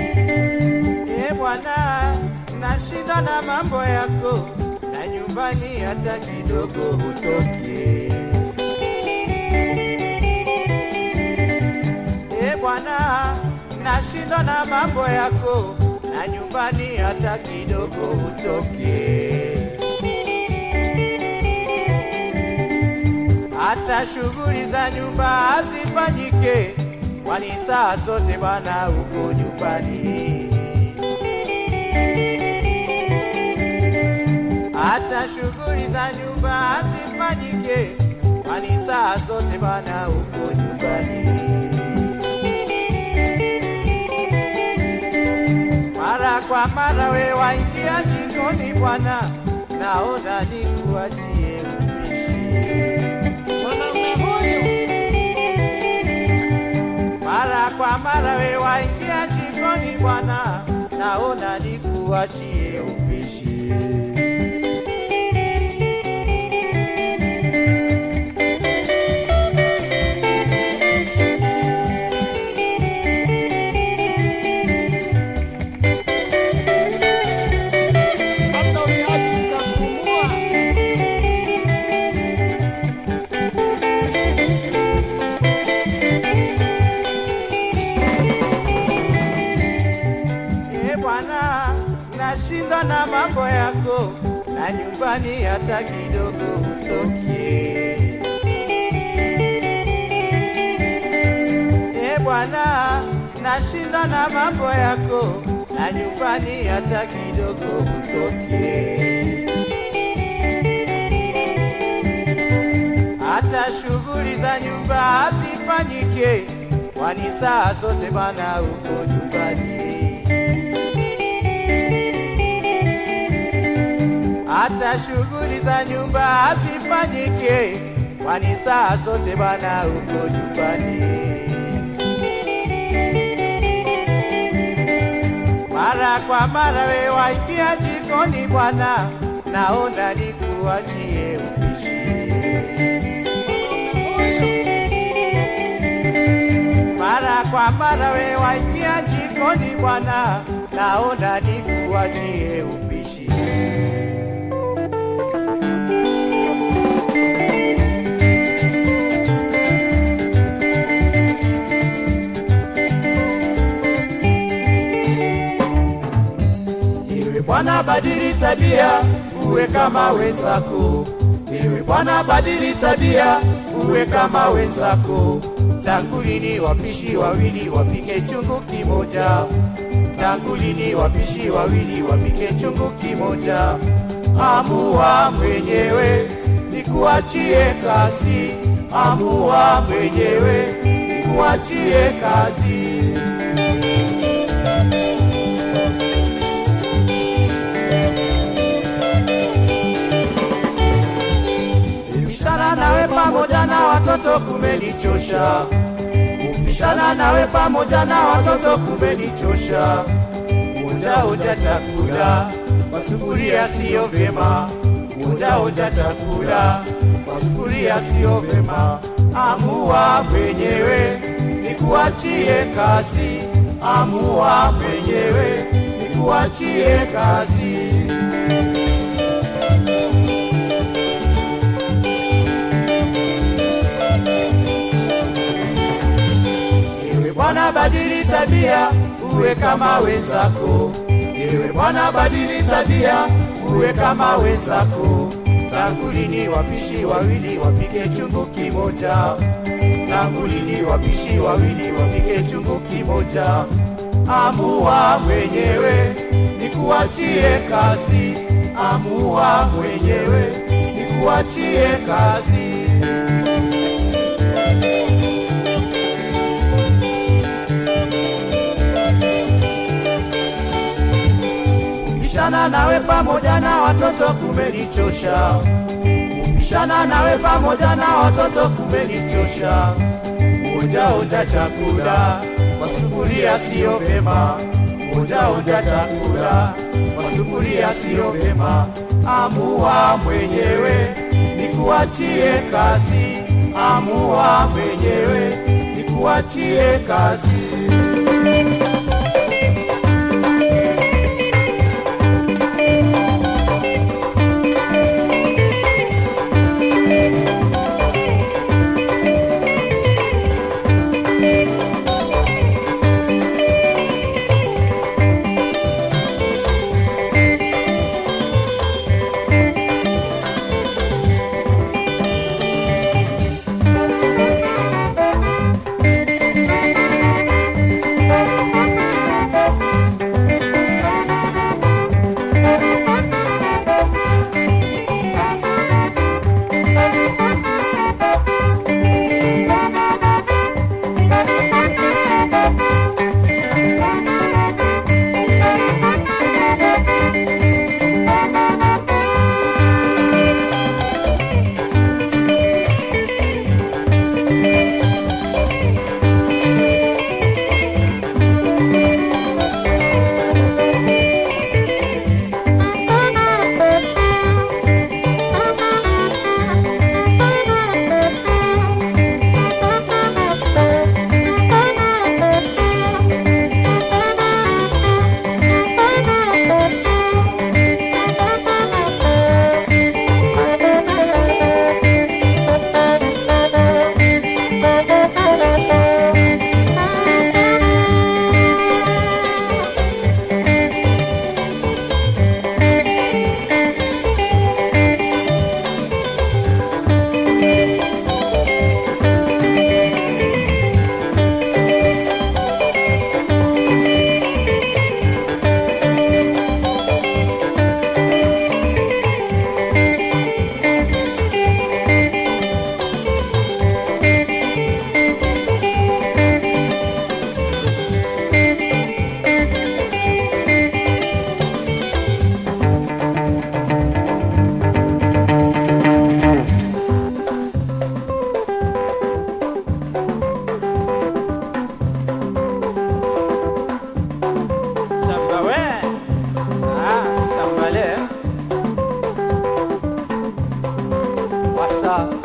E bwana, nashinda na mambo yako na nyumbani hata kidogo hutoki. E bwana, nashinda na mambo yako na nyumbani hata kidogo. Hata shughuli za nyumba hazifanyike, kwani saa zote bwana uko nyumbani. hata shughuli za nyumba hazifanyike, kwani saa zote bwana uko nyumbani. Mara kwa mara we waingia jikoni bwana, naona nikuachie kwa mara we waingia jikoni bwana, naona nikuachie na nyumbani hata kidogo hutoki. E bwana, nashinda na mambo yako na nyumbani hata kidogo hutoki. hata shughuli za nyumba hazifanyike, kwani saa zote Bwana uko nyumbani. Hata shughuli za nyumba hazifanyike, kwani saa zote bana uko nyumbani. Mara kwa mara we waingia jikoni bwana, naona nikuachie upishi. Mara kwa mara we waingia jikoni bwana, naona nikuachie upishi. Bwana badili tabia, uwe kama wenzako. Ewe Bwana badili tabia, uwe kama wenzako. Tangu lini wapishi wawili wapike chungu kimoja? Tangu lini wapishi wawili wapike chungu kimoja? Amua mwenyewe, nikuachie kazi. Amua mwenyewe, nikuachie kazi. Watoto kumenichosha. Kupishana nawe pamoja na watoto kumenichosha. Onja onja chakula kwa sufuria siyo vyema. Onja onja chakula kwa sufuria siyo vyema. Amua mwenyewe nikuachie kazi. Amua mwenyewe nikuachie kazi. Badili tabia, uwe kama wenzako. Ewe Bwana badili tabia, uwe kama wenzako. Tangu lini wapishi wawili wapike chungu kimoja? Tangu lini wapishi wawili wapike chungu kimoja? Amua mwenyewe, nikuachie kazi. Amua mwenyewe, nikuachie kazi. Kupishana nawe pamoja na watoto kumenichosha. Kupishana nawe pamoja na watoto kumenichosha. Onja onja chakula kwa sufuria siyo vema, Onja onja chakula kwa sufuria siyo vema. amua mwenyewe, nikuachie kazi, amua mwenyewe, nikuachie kazi. 다.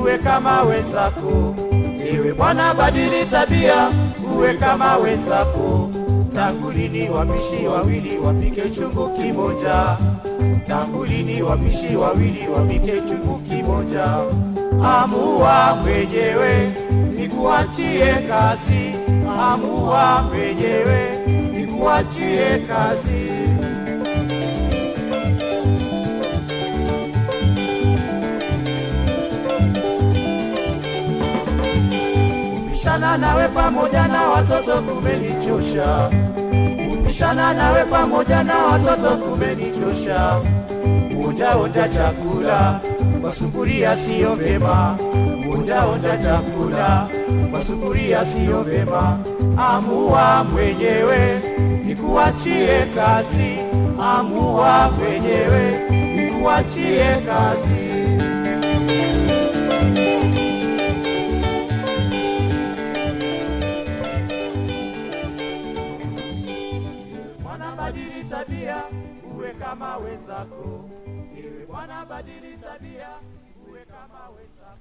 Uwe kama wenzako. Ewe Bwana badili tabia, uwe kama wenzako. Tangu lini wapishi wawili wapike chungu kimoja? Tangu lini wapishi wawili wapike chungu kimoja? Amua mwenyewe, nikuachie kazi. Amua mwenyewe, nikuachie kazi. Kupishana nawe pamoja na watoto kumenichosha. Kupishana nawe pamoja na watoto kumenichosha. Onja onja chakula kwa sufuria siyo vema. Onja onja chakula kwa sufuria siyo vema. Amua mwenyewe nikuachie kazi. Amua mwenyewe nikuachie kazi. wako, iwe Bwana, badili tabia, uwe kama wenzako.